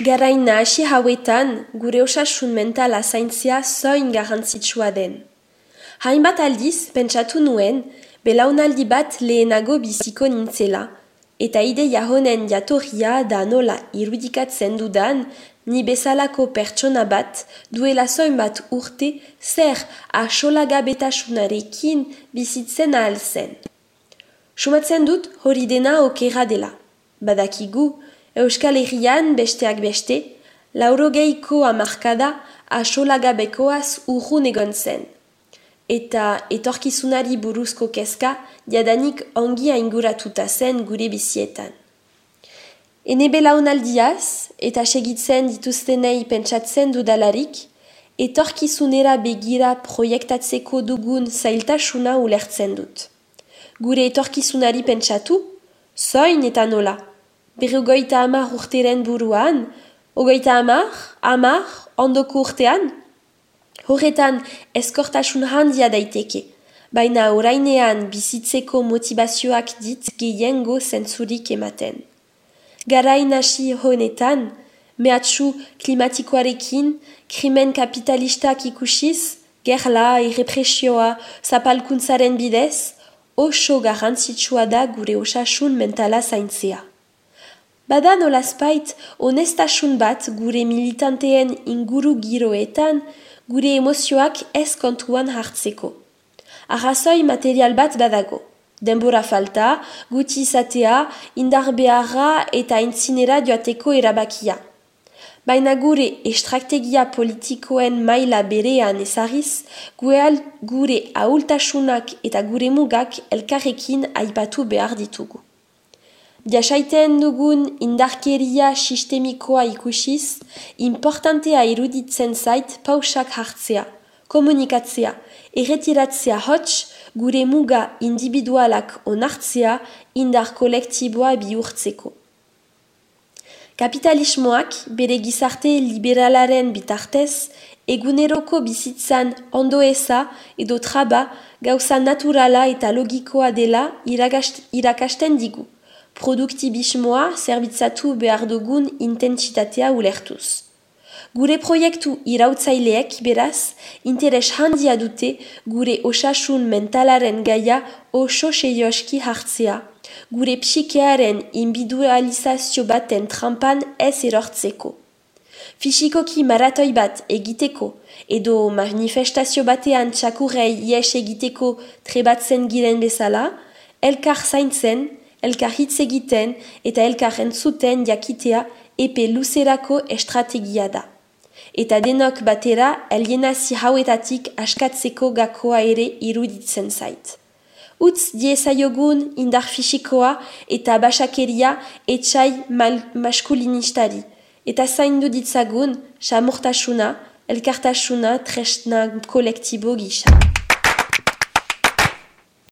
Garaina hasi hauetan gure osasun mentala zaintzia zoin garrantzitsua den. Hainbat aldiz, pentsatu nuen, belaunaldi bat lehenago biziko nintzela, eta ideia honen jatorria da nola irudikatzen dudan, ni bezalako pertsona bat duela zoin bat urte zer asolagabetasunarekin bizitzen ahal zen. Sumatzen dut hori dena okera dela. Badakigu, Euskal Herrian besteak beste, laurogeiko amarkada asolagabekoaz urrun egon zen. Eta etorkizunari buruzko kezka jadanik ongi inguratuta zen gure bizietan. Ene belaunaldiaz eta segitzen dituztenei pentsatzen dudalarik, etorkizunera begira proiektatzeko dugun zailtasuna ulertzen dut. Gure etorkizunari pentsatu, zoin eta nola, berrogoita amar urteren buruan, ogoita amar, amar, ondoko urtean? Horretan eskortasun handia daiteke, baina orainean bizitzeko motivazioak dit gehiengo zentzurik ematen. Garain hasi honetan, mehatsu klimatikoarekin, krimen kapitalistak ikusiz, gerla, irrepresioa, zapalkuntzaren bidez, oso garrantzitsua da gure osasun mentala zaintzea. Bada nolazpait, onestasun bat gure militanteen inguru giroetan, gure emozioak ez kontuan hartzeko. Arrazoi material bat badago. Denbora falta, guti izatea, indar beharra eta intzinera joateko erabakia. Baina gure estrategia politikoen maila berean ezariz, gure ahultasunak eta gure mugak elkarrekin aipatu behar ditugu. Jasaiten dugun indarkeria sistemikoa ikusiz, importantea iruditzen zait pausak hartzea, komunikatzea, erretiratzea hots, gure muga individualak onartzea indar kolektiboa bihurtzeko. Kapitalismoak bere gizarte liberalaren bitartez, eguneroko bizitzan ondo eza edo traba gauza naturala eta logikoa dela irakasten digu produktibismoa zerbitzatu behar dugun intentsitatea ulertuz. Gure proiektu irautzaileek beraz, interes handia dute gure osasun mentalaren gaia oso seioski hartzea, gure psikearen individualizazio baten trampan ez erortzeko. Fisikoki maratoi bat egiteko, edo manifestazio batean txakurrei ies egiteko trebatzen giren bezala, elkar zaintzen, elkar hitz egiten eta elkar entzuten jakitea epe luzerako estrategia da. Eta denok batera alienazio hauetatik askatzeko gakoa ere iruditzen zait. Utz diezaiogun indar fisikoa eta basakeria etxai maskulinistari. Eta zaindu ditzagun, samurtasuna, elkartasuna tresna kolektibo gisa.